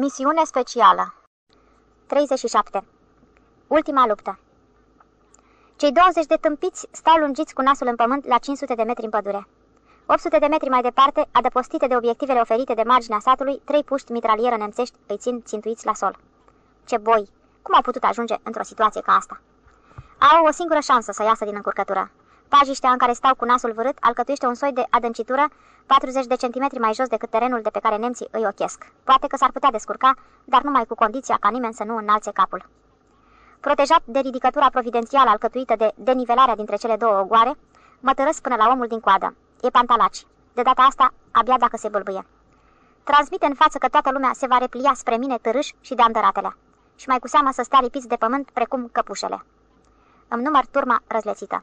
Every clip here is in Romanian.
Misiune specială 37. Ultima luptă Cei 20 de tâmpiți stau lungiți cu nasul în pământ la 500 de metri în pădure. 800 de metri mai departe, adăpostite de obiectivele oferite de marginea satului, trei puști mitralieră nemțești îi țin țintuiți la sol. Ce boi! Cum au putut ajunge într-o situație ca asta? Au o singură șansă să iasă din încurcătură. Pajiștea în care stau cu nasul vârât alcătuiește un soi de adâncitură 40 de centimetri mai jos decât terenul de pe care nemții îi ochesc. Poate că s-ar putea descurca, dar numai cu condiția ca nimeni să nu înalțe capul. Protejat de ridicătura providențială alcătuită de denivelarea dintre cele două ogoare, mă tărăsc până la omul din coadă. E pantalaci. De data asta, abia dacă se bâlbâie. Transmite în față că toată lumea se va replia spre mine târâș și de andăratele. Și mai cu seamă să stea lipiți de pământ precum căpușele. Îmi număr turma răzlețită.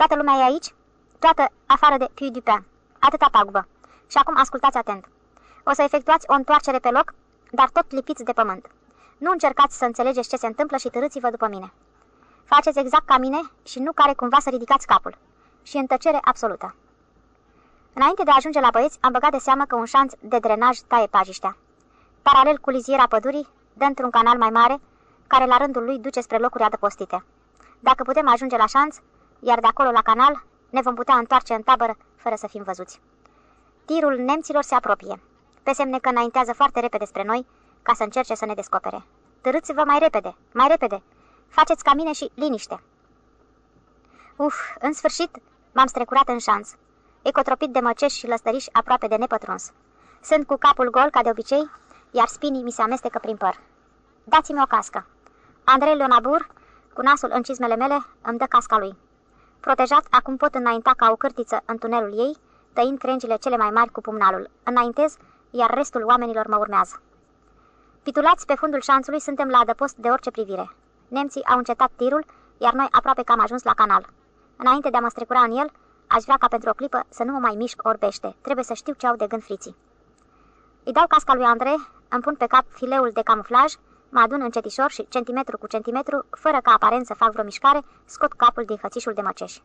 Toată lumea e aici? Toată afară de Puy du Pain. Atâta pagubă. Și acum ascultați atent. O să efectuați o întoarcere pe loc, dar tot lipiți de pământ. Nu încercați să înțelegeți ce se întâmplă și târâți-vă după mine. Faceți exact ca mine și nu care cumva să ridicați capul. Și în tăcere absolută. Înainte de a ajunge la băieți, am băgat de seamă că un șanț de drenaj taie pajiștea. Paralel cu liziera pădurii, dă într-un canal mai mare, care la rândul lui duce spre locuri adăpostite. Dacă putem ajunge la șanț, iar de acolo la canal, ne vom putea întoarce în tabără fără să fim văzuți. Tirul nemților se apropie, pe semne că înaintează foarte repede spre noi, ca să încerce să ne descopere. Târâți-vă mai repede, mai repede! Faceți ca mine și liniște! Uf, în sfârșit m-am strecurat în șanț, ecotropit de măceși și lăstăriși aproape de nepătruns. Sunt cu capul gol, ca de obicei, iar spinii mi se amestecă prin păr. Dați-mi o cască. Andrei Leonabur, cu nasul în cizmele mele, îmi dă casca lui. Protejat, acum pot înainta ca o cârtiță în tunelul ei, tăind crengile cele mai mari cu pumnalul. Înaintez, iar restul oamenilor mă urmează. Pitulați pe fundul șanțului, suntem la adăpost de orice privire. Nemții au încetat tirul, iar noi aproape că am ajuns la canal. Înainte de a mă strecura în el, aș vrea ca pentru o clipă să nu mă mai mișc orbește. Trebuie să știu ce au de gând friții. Îi dau casca lui Andrei, îmi pun pe cap fileul de camuflaj, mă adun încetișor și, centimetru cu centimetru, fără ca aparent să fac vreo mișcare, scot capul din hățișul de măceș.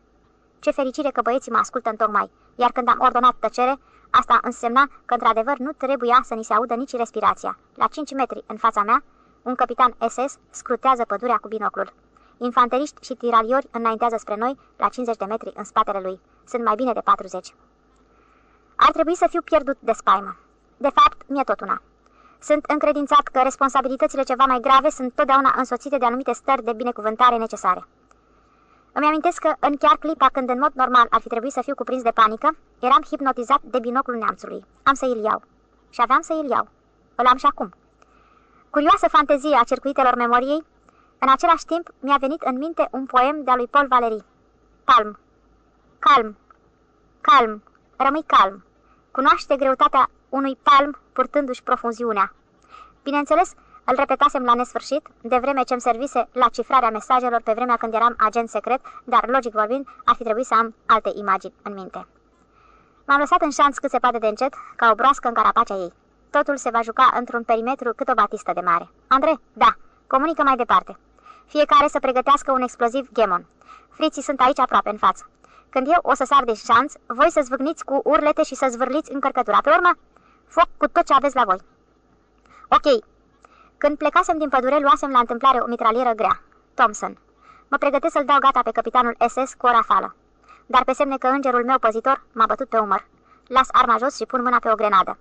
Ce fericire că băieții mă ascultă în tocmai, iar când am ordonat tăcere, asta însemna că într-adevăr nu trebuia să ni se audă nici respirația. La 5 metri în fața mea, un capitan SS scrutează pădurea cu binoclul. Infanteriști și tiraliori înaintează spre noi la 50 de metri în spatele lui. Sunt mai bine de 40. Ar trebui să fiu pierdut de spaimă. De fapt, mi-e tot una. Sunt încredințat că responsabilitățile ceva mai grave sunt totdeauna însoțite de anumite stări de binecuvântare necesare. Îmi amintesc că în chiar clipa când în mod normal ar fi trebuit să fiu cuprins de panică, eram hipnotizat de binoclul neamțului. Am să îl iau. Și aveam să îl iau. Îl am și acum. Curioasă fantezie a circuitelor memoriei, în același timp mi-a venit în minte un poem de-a lui Paul Valéry. Calm. Calm. Calm. Rămâi calm. Cunoaște greutatea unui palm purtându-și profunziunea. Bineînțeles, îl repetasem la nesfârșit, de vreme ce-mi servise la cifrarea mesajelor pe vremea când eram agent secret, dar, logic vorbind, ar fi trebuit să am alte imagini în minte. M-am lăsat în șanț cât se poate de încet, ca o broască în carapacea ei. Totul se va juca într-un perimetru cât o batistă de mare. Andre, da, comunică mai departe. Fiecare să pregătească un exploziv Gemon. Friții sunt aici aproape, în față. Când eu o să sar de șanț, voi să zvâgniți cu urlete și să zvârliți încărcătura. Pe urmă, foc cu tot ce aveți la voi. Ok. Când plecasem din pădure, luasem la întâmplare o mitralieră grea. Thompson. Mă pregătesc să-l dau gata pe capitanul SS cu o rafală. Dar pe semne că îngerul meu păzitor m-a bătut pe umăr. Las arma jos și pun mâna pe o grenadă.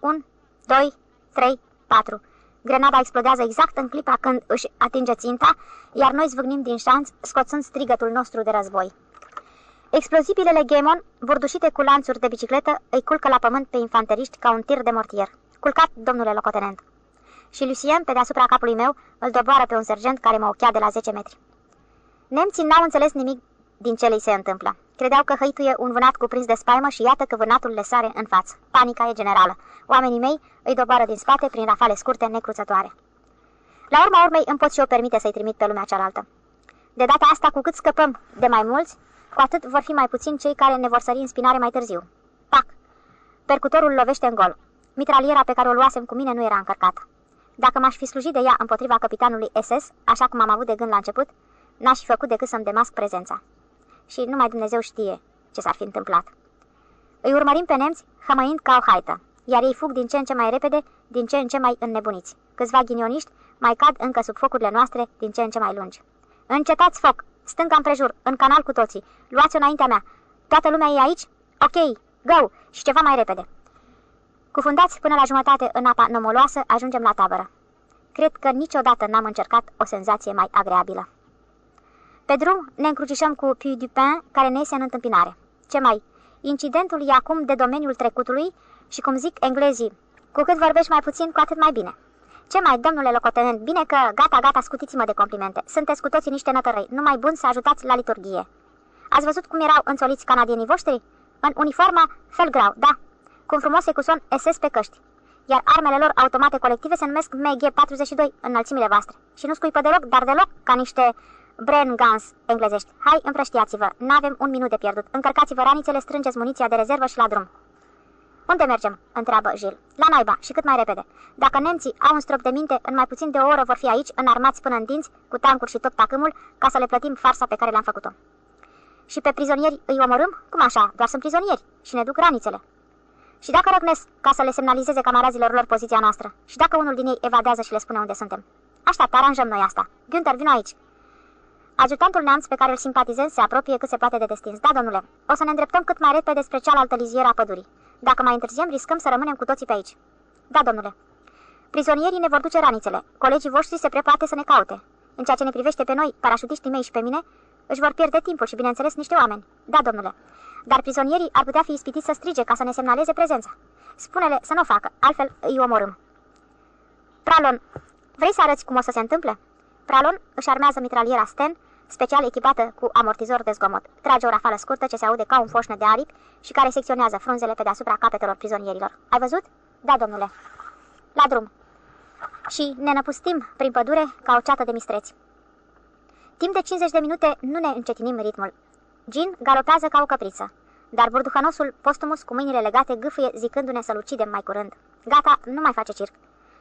1, 2, 3, 4. Grenada explodează exact în clipa când își atinge ținta, iar noi zvâgnim din șanț, scoțând strigătul nostru de război. Explozibilele Gemon, burdușite cu lanțuri de bicicletă, îi culcă la pământ pe infanteriști ca un tir de mortier. Culcat, domnule locotenent. Și Lucien, pe deasupra capului meu, îl doboară pe un sergent care mă ochea de la 10 metri. Nemții n-au înțeles nimic din ce li se întâmplă. Credeau că hăituie un vânat cuprins de spaimă și iată că vânatul le sare în față. Panica e generală. Oamenii mei îi doboară din spate prin rafale scurte necruțătoare. La urma urmei îmi pot și eu permite să-i trimit pe lumea cealaltă. De data asta, cu cât scăpăm de mai mulți, cu atât vor fi mai puțini cei care ne vor sări în spinare mai târziu. Pac! Percutorul lovește în gol. Mitraliera pe care o luasem cu mine nu era încărcată. Dacă m-aș fi slujit de ea împotriva capitanului SS, așa cum am avut de gând la început, n-aș fi făcut decât să-mi demasc prezența. Și numai Dumnezeu știe ce s-ar fi întâmplat. Îi urmărim pe nemți, hămăind ca o haită. iar ei fug din ce în ce mai repede, din ce în ce mai înnebuniți. Câțiva ghinioniști mai cad încă sub focurile noastre, din ce în ce mai lungi. Încetați foc! Stânga împrejur, în canal cu toții. Luați-o înaintea mea. Toată lumea e aici? Ok, go! Și ceva mai repede. Cufundați până la jumătate în apa nomoloasă, ajungem la tabără. Cred că niciodată n-am încercat o senzație mai agreabilă. Pe drum ne încrucișăm cu Puy du Pin, care ne iese în întâmpinare. Ce mai? Incidentul e acum de domeniul trecutului și, cum zic englezii, cu cât vorbești mai puțin, cu atât mai bine. Ce mai, domnule locotenent, bine că gata, gata, scutiți-mă de complimente. Sunteți cu toții niște nătărăi, numai bun să ajutați la liturghie. Ați văzut cum erau înțoliți canadienii voștri? În uniforma felgrau, da, cu un frumos ecuson SS pe căști. Iar armele lor automate colective se numesc MG-42 înălțimile voastre. Și nu scuipă deloc, dar deloc, ca niște Bren Guns englezești. Hai, împrăștiați-vă, n-avem un minut de pierdut. Încărcați-vă ranițele, strângeți muniția de rezervă și la drum. Unde mergem?" întreabă Gil. La naiba și cât mai repede. Dacă nemții au un strop de minte, în mai puțin de o oră vor fi aici, înarmați până în dinți, cu tancuri și tot tacâmul, ca să le plătim farsa pe care le-am făcut-o. Și pe prizonieri îi omorâm? Cum așa? Doar sunt prizonieri și ne duc ranițele. Și dacă răgnesc ca să le semnalizeze camarazilor lor poziția noastră? Și dacă unul din ei evadează și le spune unde suntem? Așteaptă, aranjăm noi asta. Günther, vino aici. Ajutantul neamț pe care îl simpatizăm se apropie cât se poate de destins. Da, domnule, o să ne îndreptăm cât mai repede spre cealaltă lizieră a pădurii. Dacă mai întârziem, riscăm să rămânem cu toții pe aici. Da, domnule. Prizonierii ne vor duce ranițele. Colegii voștri se prepoate să ne caute. În ceea ce ne privește pe noi, parașutiștii mei și pe mine, își vor pierde timpul și, bineînțeles, niște oameni. Da, domnule. Dar prizonierii ar putea fi ispitiți să strige ca să ne semnaleze prezența. Spune-le să nu o facă, altfel îi omorâm. Pralon, vrei să arăți cum o să se întâmple? Pralon își armează mitraliera Sten, special echipată cu amortizor de zgomot. Trage o rafală scurtă ce se aude ca un foșnă de aripi și care secționează frunzele pe deasupra capetelor prizonierilor. Ai văzut? Da, domnule. La drum. Și ne năpustim prin pădure ca o ceată de mistreți. Timp de 50 de minute nu ne încetinim ritmul. Gin galopează ca o căpriță, dar burduhanosul postumus cu mâinile legate gâfâie zicându-ne să-l ucidem mai curând. Gata, nu mai face circ.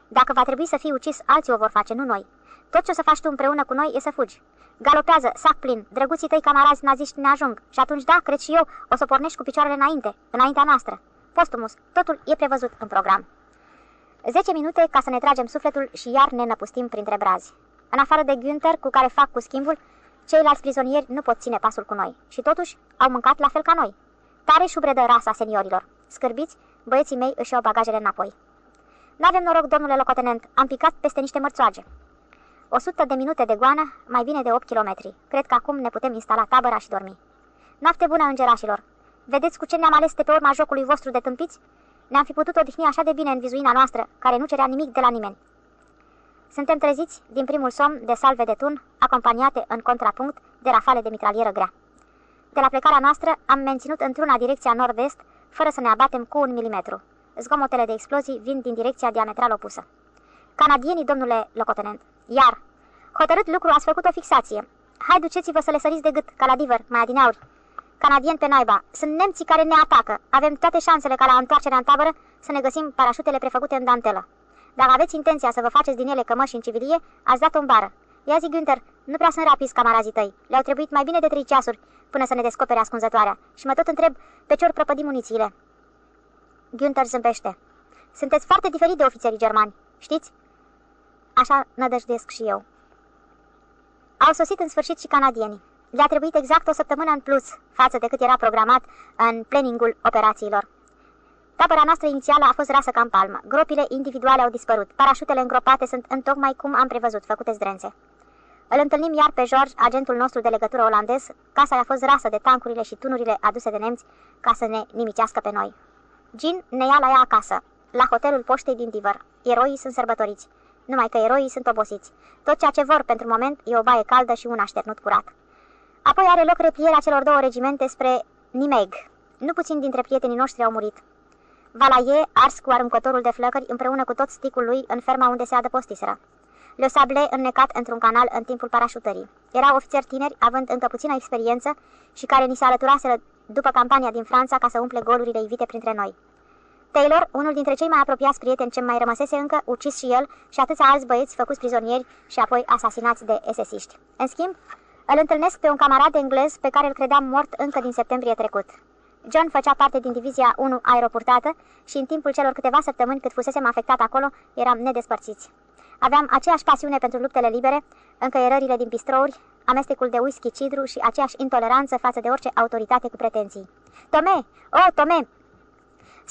Dacă va trebui să fii ucis, alții o vor face, nu noi. Tot ce o să faci tu împreună cu noi e să fugi. Galopează, sac plin, drăguții tăi camarazi naziști ne ajung. Și atunci, da, cred și eu, o să pornești cu picioarele înainte, înaintea noastră. Postumus, totul e prevăzut în program. Zece minute ca să ne tragem sufletul și iar ne năpustim printre brazi. În afară de Günther, cu care fac cu schimbul, ceilalți prizonieri nu pot ține pasul cu noi. Și totuși au mâncat la fel ca noi. Tare șubredă rasa seniorilor. Scârbiți, băieții mei își iau bagajele înapoi. N-avem noroc, domnule locotenent, am picat peste niște mărțoage. 100 de minute de goană, mai bine de 8 km. Cred că acum ne putem instala tabăra și dormi. Noapte bună, îngerașilor! Vedeți cu ce ne-am ales de pe urma jocului vostru de tâmpiți? Ne-am fi putut odihni așa de bine în vizuina noastră, care nu cerea nimic de la nimeni. Suntem treziți din primul somn de salve de tun, acompaniate în contrapunct de rafale de mitralieră grea. De la plecarea noastră am menținut într-una direcția nord-est, fără să ne abatem cu un milimetru. Zgomotele de explozii vin din direcția diametral opusă. Canadienii, domnule locotenent, iar, hotărât lucru, ați făcut o fixație. Hai, duceți-vă să le săriți de gât, ca la diver, mai adineauri. Canadien pe naiba, sunt nemții care ne atacă. Avem toate șansele ca la întoarcerea în tabără să ne găsim parașutele prefăcute în dantelă. Dacă aveți intenția să vă faceți din ele cămăși în civilie, ați dat-o în bară. Ia zi, Günther, nu prea sunt rapizi camarazii tăi. Le-au trebuit mai bine de trei ceasuri până să ne descopere ascunzătoarea. Și mă tot întreb pe ce ori prăpădi munițiile. Günther zâmbește. Sunteți foarte diferit de ofițerii germani, știți? Așa nădăjduiesc și eu. Au sosit în sfârșit și canadienii. Le-a trebuit exact o săptămână în plus față de cât era programat în planningul operațiilor. Tabăra noastră inițială a fost rasă ca în palmă. Gropile individuale au dispărut. Parașutele îngropate sunt întocmai cum am prevăzut, făcute zdrențe. Îl întâlnim iar pe George, agentul nostru de legătură olandez. Casa a fost rasă de tancurile și tunurile aduse de nemți ca să ne nimicească pe noi. Gin ne ia la ea acasă, la hotelul poștei din Diver. Eroii sunt sărbătoriți numai că eroii sunt obosiți. Tot ceea ce vor pentru moment e o baie caldă și un așternut curat. Apoi are loc replierea celor două regimente spre Nimeg. Nu puțin dintre prietenii noștri au murit. Valaie, ars cu aruncătorul de flăcări împreună cu tot sticul lui în ferma unde se adăpostiseră. Le Sable înnecat într-un canal în timpul parașutării. Erau ofițeri tineri, având încă puțină experiență și care ni se alăturaseră după campania din Franța ca să umple golurile ivite printre noi. Taylor, unul dintre cei mai apropiați prieteni ce mai rămăsese încă, ucis și el și atâția alți băieți făcuți prizonieri și apoi asasinați de esesiști. În schimb, îl întâlnesc pe un camarad englez pe care îl credeam mort încă din septembrie trecut. John făcea parte din divizia 1 aeroportată și în timpul celor câteva săptămâni cât fusesem afectat acolo, eram nedespărțiți. Aveam aceeași pasiune pentru luptele libere, încăierările din bistrouri, amestecul de whisky cidru și aceeași intoleranță față de orice autoritate cu pretenții. Tome! Oh, Tome!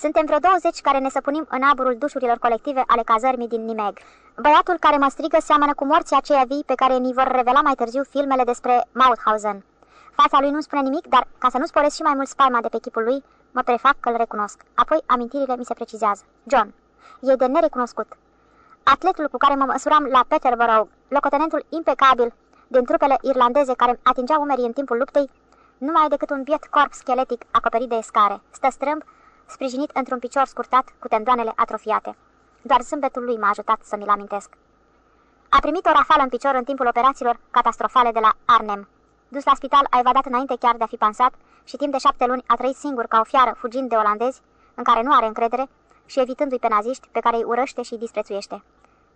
Suntem vreo 20 care ne săpunim în aburul dușurilor colective ale cazărmii din Nimeg. Băiatul care mă strigă seamănă cu morții aceia vii pe care ni vor revela mai târziu filmele despre Mauthausen. Fața lui nu spune nimic, dar ca să nu sporesc și mai mult spaima de pe chipul lui, mă prefac că îl recunosc. Apoi amintirile mi se precizează. John. E de nerecunoscut. Atletul cu care mă măsuram la Peterborough, locotenentul impecabil din trupele irlandeze care atingea umerii în timpul luptei, nu mai e decât un biet corp scheletic acoperit de escare. Stă strâmb, sprijinit într-un picior scurtat cu tendoanele atrofiate. Doar zâmbetul lui m-a ajutat să mi-l amintesc. A primit o rafală în picior în timpul operațiilor catastrofale de la Arnhem. Dus la spital, a evadat înainte chiar de a fi pansat și timp de șapte luni a trăit singur ca o fiară fugind de olandezi, în care nu are încredere, și evitându-i pe naziști pe care îi urăște și îi disprețuiește.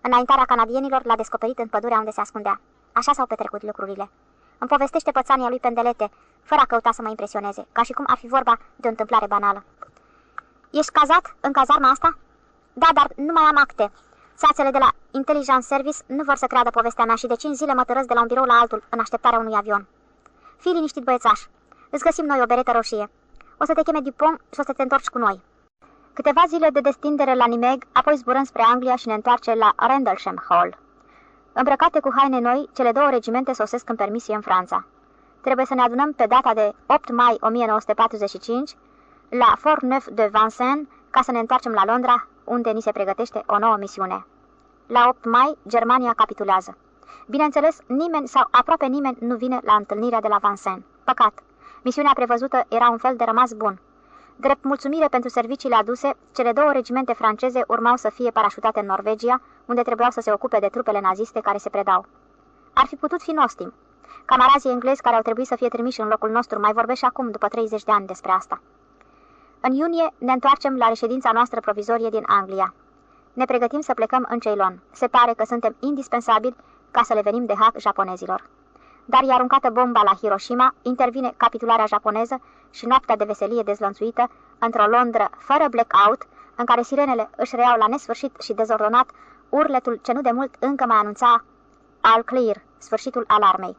Înaintarea canadienilor l-a descoperit în pădurea unde se ascundea. Așa s-au petrecut lucrurile. Îmi povestește pățania lui pendelete, fără a căuta să mă impresioneze, ca și cum ar fi vorba de o întâmplare banală. Ești cazat în cazarma asta? Da, dar nu mai am acte. Țațele de la Intelligence Service nu vor să creadă povestea mea și de 5 zile mă tărăsc de la un birou la altul în așteptarea unui avion. Fii liniștit, băiețaș. Îți găsim noi o beretă roșie. O să te cheme Dupont și o să te întorci cu noi. Câteva zile de destindere la Nimeg, apoi zburăm spre Anglia și ne întoarce la Rendlesham Hall. Îmbrăcate cu haine noi, cele două regimente sosesc în permisie în Franța. Trebuie să ne adunăm pe data de 8 mai 1945 la Fort Neuf de Vincennes ca să ne întoarcem la Londra, unde ni se pregătește o nouă misiune. La 8 mai, Germania capitulează. Bineînțeles, nimeni sau aproape nimeni nu vine la întâlnirea de la Vincennes. Păcat. Misiunea prevăzută era un fel de rămas bun. Drept mulțumire pentru serviciile aduse, cele două regimente franceze urmau să fie parașutate în Norvegia, unde trebuiau să se ocupe de trupele naziste care se predau. Ar fi putut fi nostim. Camarazii englezi care au trebuit să fie trimiși în locul nostru mai vorbesc și acum, după 30 de ani, despre asta. În iunie ne întoarcem la reședința noastră provizorie din Anglia. Ne pregătim să plecăm în Ceylon. Se pare că suntem indispensabili ca să le venim de hack japonezilor. Dar e aruncată bomba la Hiroshima, intervine capitularea japoneză și noaptea de veselie dezlănțuită într-o Londră fără blackout, în care sirenele își reiau la nesfârșit și dezordonat urletul ce nu de mult încă mai anunța al clear, sfârșitul alarmei.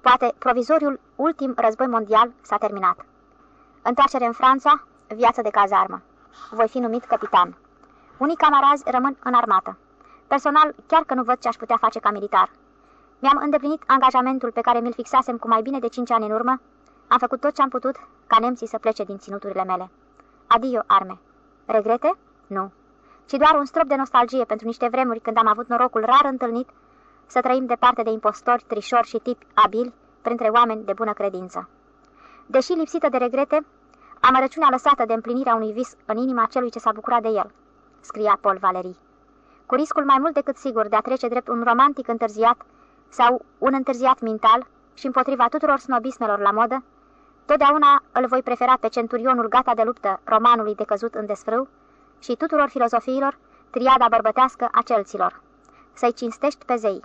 Poate provizoriul ultim război mondial s-a terminat. Întoarcere în Franța, viață de cazarmă. Voi fi numit capitan. Unii camarazi rămân în armată. Personal, chiar că nu văd ce aș putea face ca militar. Mi-am îndeplinit angajamentul pe care mi-l fixasem cu mai bine de cinci ani în urmă. Am făcut tot ce am putut ca nemții să plece din ținuturile mele. Adio, arme. Regrete? Nu. Ci doar un strop de nostalgie pentru niște vremuri când am avut norocul rar întâlnit să trăim departe de impostori, trișori și tipi abili printre oameni de bună credință. Deși lipsită de regrete, amărăciunea lăsată de împlinirea unui vis în inima celui ce s-a bucurat de el, scria Paul Valery. Cu riscul mai mult decât sigur de a trece drept un romantic întârziat sau un întârziat mental și împotriva tuturor snobismelor la modă, totdeauna îl voi prefera pe centurionul gata de luptă romanului de căzut în desfrâu și tuturor filozofiilor triada bărbătească a celților. Să-i cinstești pe zei,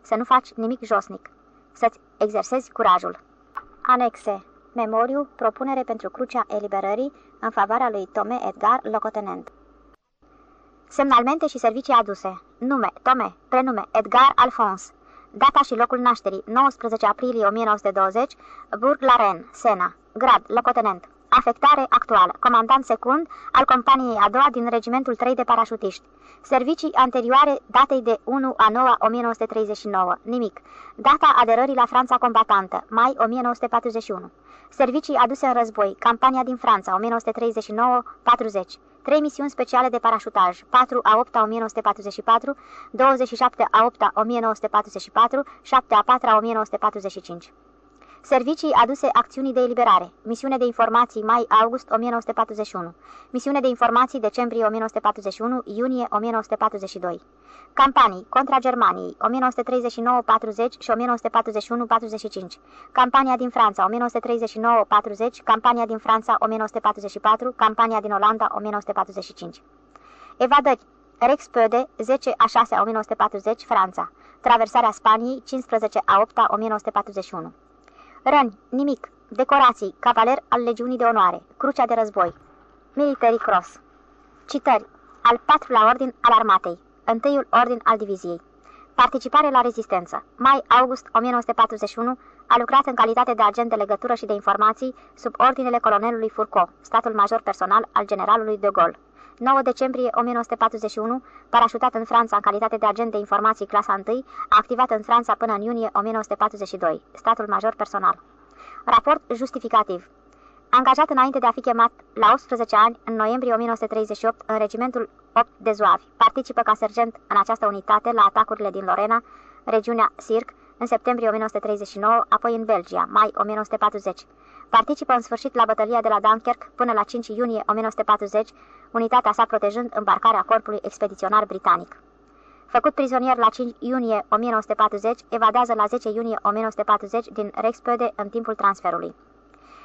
să nu faci nimic josnic, să-ți exersezi curajul. Anexe Memoriu, propunere pentru Crucea Eliberării în favoarea lui Tome Edgar, locotenent. Semnalmente și servicii aduse. Nume, Tome, prenume, Edgar Alphonse. Data și locul nașterii, 19 aprilie 1920, Burg la Rennes, Sena. Grad, locotenent. Afectare actuală. Comandant secund al companiei a doua din regimentul 3 de parașutiști. Servicii anterioare datei de 1 a 9 1939. Nimic. Data aderării la Franța combatantă. Mai 1941. Servicii aduse în război. Campania din Franța 1939-40. Trei misiuni speciale de parașutaj. 4 a 8 a 1944, 27 a 8 a 1944, 7 a 4 a 1945. Servicii aduse acțiunii de eliberare. Misiune de informații mai-august 1941. Misiune de informații decembrie 1941, iunie 1942. Campanii contra Germaniei 1939-40 și 1941-45. Campania din Franța 1939-40, campania din Franța 1944, campania din Olanda 1945. Evadări Rex Pöde, 10 a 6 a 1940, Franța. Traversarea Spaniei, 15 a 8 a 1941. Răni, nimic. Decorații, cavaler al Legiunii de Onoare, Crucea de Război, Military Cross. Citări, al patrulea ordin al armatei, întâiul ordin al diviziei. Participare la rezistență. Mai-august 1941 a lucrat în calitate de agent de legătură și de informații sub ordinele colonelului Furco, statul major personal al generalului de Gaulle. 9 decembrie 1941, parașutat în Franța în calitate de agent de informații clasa 1, a activat în Franța până în iunie 1942, statul major personal. Raport justificativ. Angajat înainte de a fi chemat la 18 ani, în noiembrie 1938, în regimentul 8 de Zoavi, participă ca sergent în această unitate la atacurile din Lorena, regiunea Sirc, în septembrie 1939, apoi în Belgia, mai 1940. Participă în sfârșit la bătălia de la Dunkirk până la 5 iunie 1940, unitatea sa protejând îmbarcarea corpului expediționar britanic. Făcut prizonier la 5 iunie 1940, evadează la 10 iunie 1940 din Rexpöde în timpul transferului.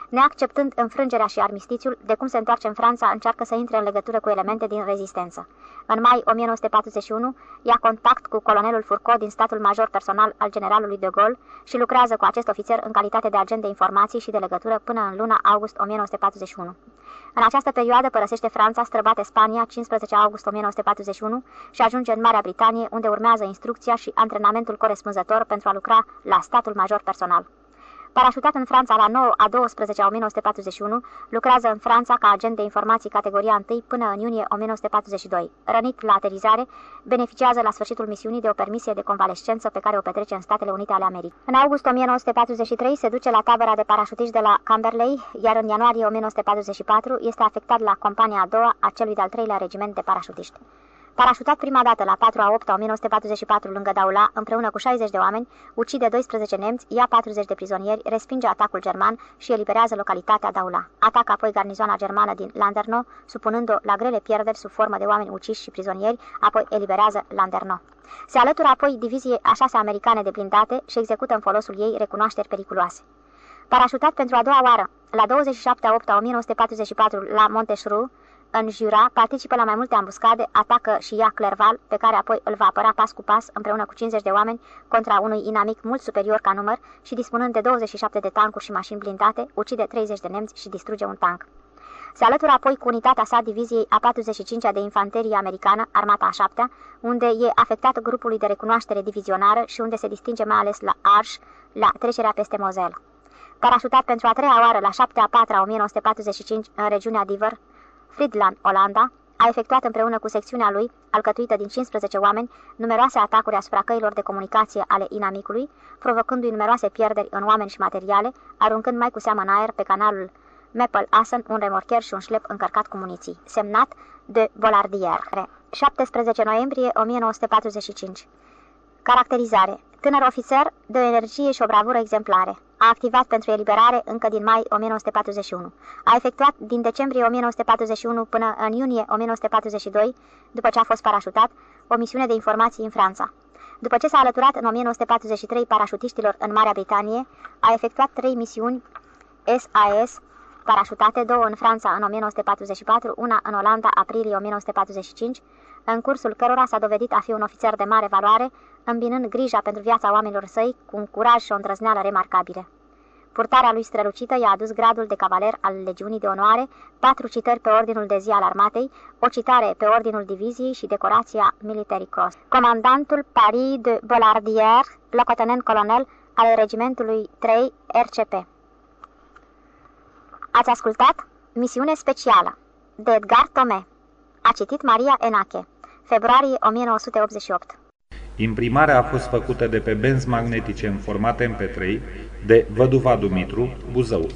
Neacceptând înfrângerea și armistițiul, de cum se întoarce în Franța, încearcă să intre în legătură cu elemente din rezistență. În mai 1941, ia contact cu colonelul Furco din statul major personal al generalului de Gaulle și lucrează cu acest ofițer în calitate de agent de informații și de legătură până în luna august 1941. În această perioadă părăsește Franța, străbate Spania 15 august 1941 și ajunge în Marea Britanie, unde urmează instrucția și antrenamentul corespunzător pentru a lucra la statul major personal. Parașutat în Franța la 9 a 12 a 1941, lucrează în Franța ca agent de informații categoria 1 până în iunie 1942. Rănit la aterizare, beneficiază la sfârșitul misiunii de o permisie de convalescență pe care o petrece în Statele Unite ale Americii. În august 1943 se duce la tabăra de parașutiști de la Camberley, iar în ianuarie 1944 este afectat la compania a doua a celui de-al treilea regiment de parașutiști. Parașutat prima dată la 4 a 8 a 1944 lângă Daula, împreună cu 60 de oameni, ucide 12 nemți, ia 40 de prizonieri, respinge atacul german și eliberează localitatea Daula. Atacă apoi garnizoana germană din Landerno, supunând-o la grele pierderi sub formă de oameni uciși și prizonieri, apoi eliberează Landerno. Se alătură apoi diviziei a șase americane de blindate și execută în folosul ei recunoașteri periculoase. Parașutat pentru a doua oară, la 27 a 8 a 1944 la Monteșru, în Jura, participă la mai multe ambuscade, atacă și ia Clerval, pe care apoi îl va apăra pas cu pas împreună cu 50 de oameni contra unui inamic mult superior ca număr și dispunând de 27 de tancuri și mașini blindate, ucide 30 de nemți și distruge un tank. Se alătură apoi cu unitatea sa diviziei a 45-a de infanterie americană, armata a 7 unde e afectat grupului de recunoaștere divizionară și unde se distinge mai ales la Arș, la trecerea peste Mosel. Parașutat pentru a treia oară la 7 a 4 a 1945 în regiunea Diver, Friedland, Olanda, a efectuat împreună cu secțiunea lui, alcătuită din 15 oameni, numeroase atacuri asupra căilor de comunicație ale inamicului, provocându-i numeroase pierderi în oameni și materiale, aruncând mai cu seamă în aer pe canalul Maple Assen un remorcher și un șlep încărcat cu muniții. Semnat de Bolardier. 17 noiembrie 1945 Caracterizare Tânăr ofițer de o energie și o bravură exemplare. A activat pentru eliberare încă din mai 1941. A efectuat din decembrie 1941 până în iunie 1942, după ce a fost parașutat, o misiune de informații în Franța. După ce s-a alăturat în 1943 parașutiștilor în Marea Britanie, a efectuat trei misiuni SAS parașutate, două în Franța în 1944, una în Olanda, aprilie 1945, în cursul cărora s-a dovedit a fi un ofițer de mare valoare, îmbinând grija pentru viața oamenilor săi cu un curaj și o îndrăzneală remarcabile. Purtarea lui strălucită i-a adus gradul de cavaler al Legiunii de Onoare, patru citări pe ordinul de zi al armatei, o citare pe ordinul diviziei și decorația Military Cross. Comandantul Paris de Bollardier, locotenent colonel al regimentului 3 RCP. Ați ascultat? Misiune specială de Edgar Tome. A citit Maria Enache. Februarie 1988. Imprimarea a fost făcută de pe benzi magnetice în format MP3 de Văduva Dumitru, Buzău.